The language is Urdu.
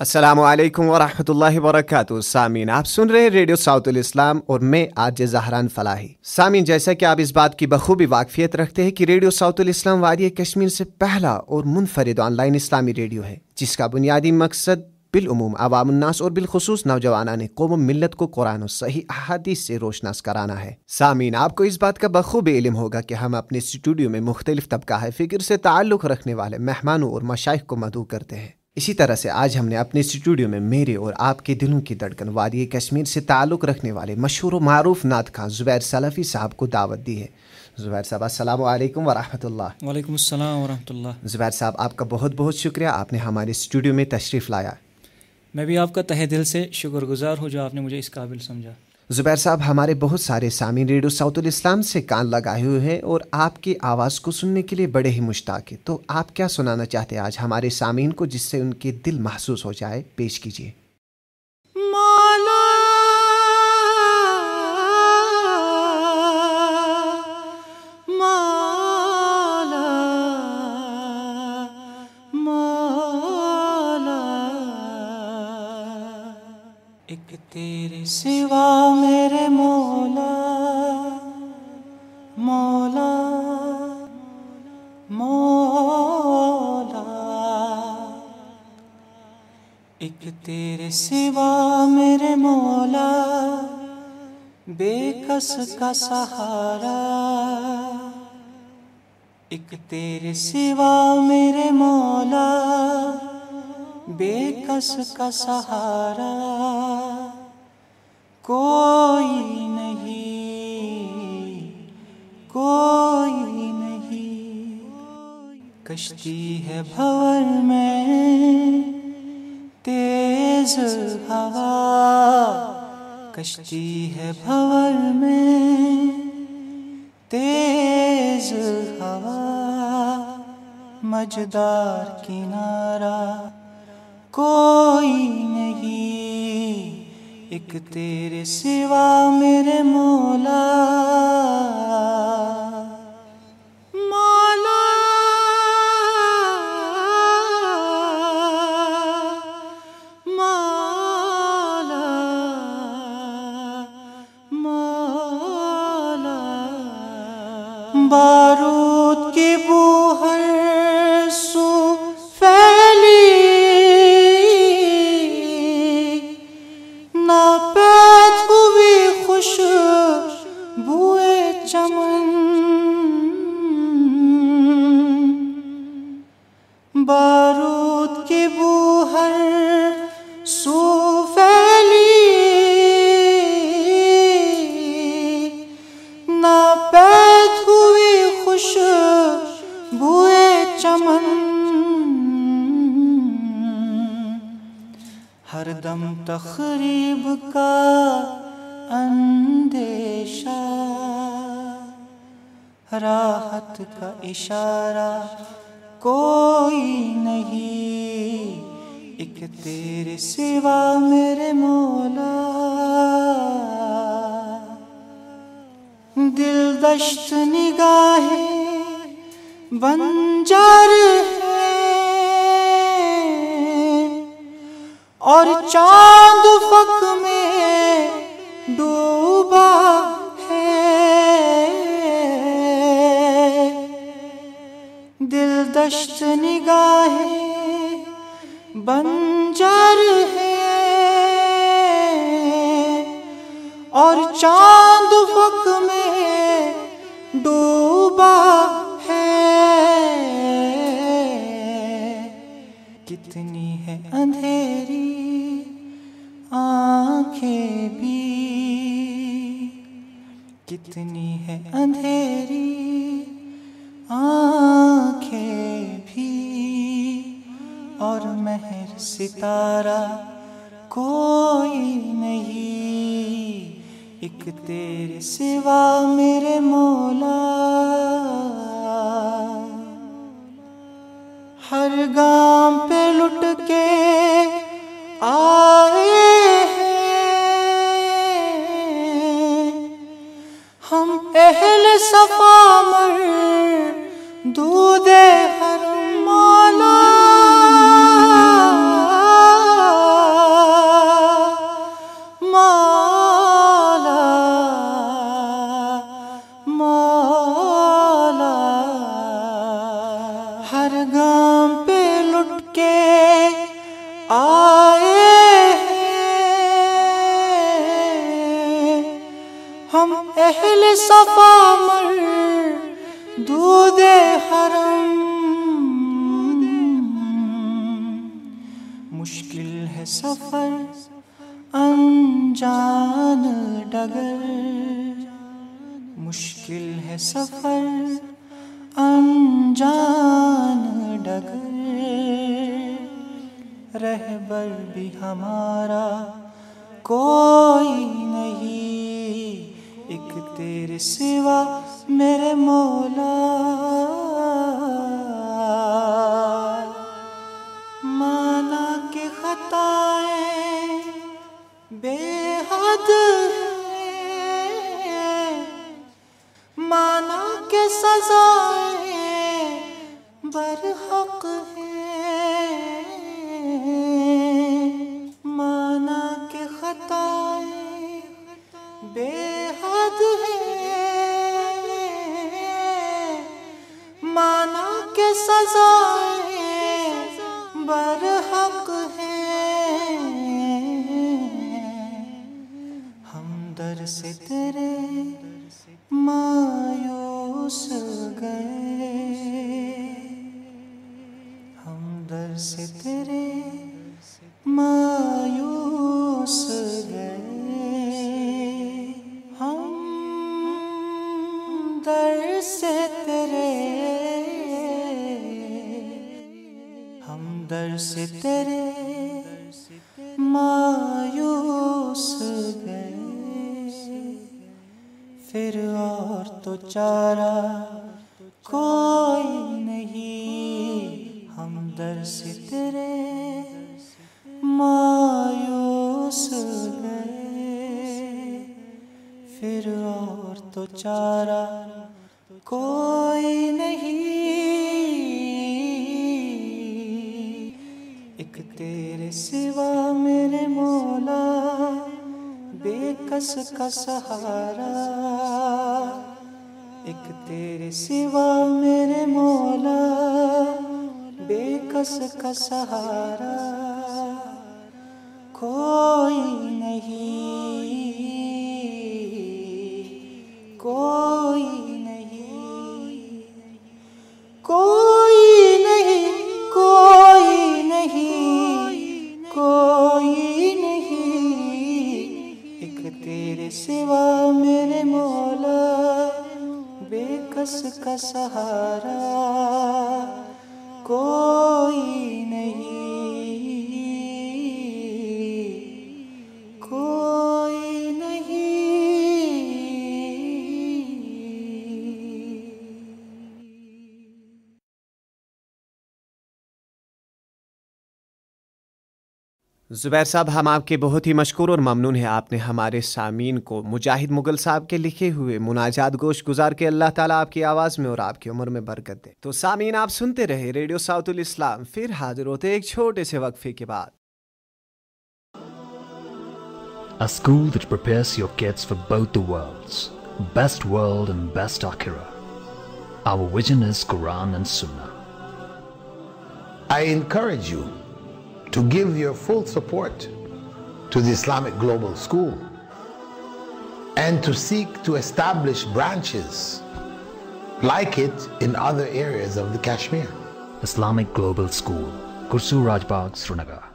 السلام علیکم ورحمۃ اللہ وبرکاتہ۔ سامعین، آپ سن رہے ہیں ریڈیو ساؤتھ الاسلام اور میں آج زہران فلاحی۔ سامعین، جیسا کہ آپ اس بات کی بخوبی واقفیت رکھتے ہیں کہ ریڈیو ساؤتھ الاسلام وادی کشمیر سے پہلا اور منفرد آن لائن اسلامی ریڈیو ہے، جس کا بنیادی مقصد بالعموم عوام الناس اور بالخصوص نوجوانان نے قوم و ملت کو قرآن و صحیح احادیث سے روشناس کرانا ہے۔ سامعین، آپ کو اس بات کا بخوبی علم ہوگا کہ ہم اپنے اسٹوڈیو میں مختلف طبقہ فکر سے تعلق رکھنے والے مہمانوں اور مشائق کو مدعو کرتے ہیں۔ اسی طرح سے آج ہم نے اپنے اسٹوڈیو میں میرے اور آپ کے دلوں کی دھڑکن وادی کشمیر سے تعلق رکھنے والے مشہور و معروف نعت خان زبیر سلفی صاحب کو دعوت دی ہے۔ زبیر صاحب السلام علیکم ورحمۃ اللہ وعلیکم السلام ورحمۃ اللہ زبیر صاحب آپ کا بہت بہت شکریہ۔ آپ نے ہمارے اسٹوڈیو میں تشریف لایا۔ میں بھی آپ کا تہ دل سے شکر گزار ہوں جو آپ نے مجھے اس قابل سمجھا۔ زبیر صاحب، ہمارے بہت سارے سامعین ریڈیو ساؤتھ الاسلام سے کان لگائے ہوئے ہیں اور آپ کی آواز کو سننے کے لیے بڑے ہی مشتاق ہیں۔ تو آپ کیا سنانا چاہتے ہیں؟ آج ہمارے سامعین کو جس سے ان کے دل محسوس ہو جائے، پیش کیجیے۔ ایک تیرے سوا میرے مولا مولا مولا۔ ایک تیرے سوا میرے مولا، بے کس کا سہارا۔ ایک تیرے سوا میرے مولا، بے کس کا سہارا۔ کوئی نہیں کوئی نہیں۔ کشتی ہے بھور میں، تیز ہوا۔ کشتی ہے بھور میں، تیز ہوا۔ مجدار کنارہ کوئی نہیں۔ ایک تیرے سوا میرے مولا ہر دم تقریب کا اندیشہ۔ راحت کا اشارہ کوئی نہیں، ایک تیرے سوا میرے مولا۔ دل دشت نگاہیں بنجر اور چاند فک میں ڈوبا ہے۔ دل دشت نگاہیں بنجر ہے اور چاند فک میں ڈوبا اندھیری آنکھیں بھی۔ کتنی ہے اندھیری آنکھیں بھی۔ اور مہر ستارہ کوئی نہیں۔ ایک تیرے سوا میرے مولا ہم اہل صفا مر دودھ صفا مر دود حرم مشکل ہے سفر، انجان ڈگر۔ مشکل ہے سفر، انجان ڈگر۔ رہبر بھی ہمارا کوئی نہیں۔ ایک تیرے سوا میرے مولا۔ مانا کے خطائیں بے حد مانا کے سزائیں برحق ہے مانا کے خطائیں بے سزائیں برحق ہے۔ ہم در سے تیرے مایوس گئے۔ ہم در سے تیرے در سے تیرے مایوس گئے۔ پھر اور تو چارہ کوئی نہیں، ہم در سے تیرے مایوس گئے۔ پھر اور تو چارہ کوئی نہیں سوا میرے مولا، بے کس کا سہارا۔ ایک تیرے سوا میرے مولا، بے کس کا سہارا۔ کوئی نہیں بس کا سہارا زبیر صاحب ہم آپ کے بہت ہی مشکور اور ممنون ہیں آپ نے ہمارے سامعین کو مجاہد مغل صاحب کے لکھے ہوئے مناجات گوش گزار کے اللہ تعالیٰ آپ کی آواز میں اور آپ کی عمر میں برکت دے تو سامعین آپ سنتے رہے ریڈیو ساؤتھ الاسلام پھر حاضر ہوتے ایک چھوٹے سے وقفے کے بعد A school that prepares your kids for both the worlds, best world and best Akira. Our vision is Quran and Sunnah. I encourage you to give your full support to the Islamic Global School and to seek to establish branches like it in other areas of the Kashmir. Islamic Global School, Kursu Rajbagh, Srinagar.